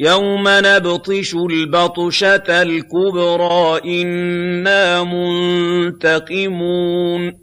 يَوْمَ نَبْطِشُ الْبَطْشَةَ الْكُبْرَىٰ إِنَّا مُنتَقِمُونَ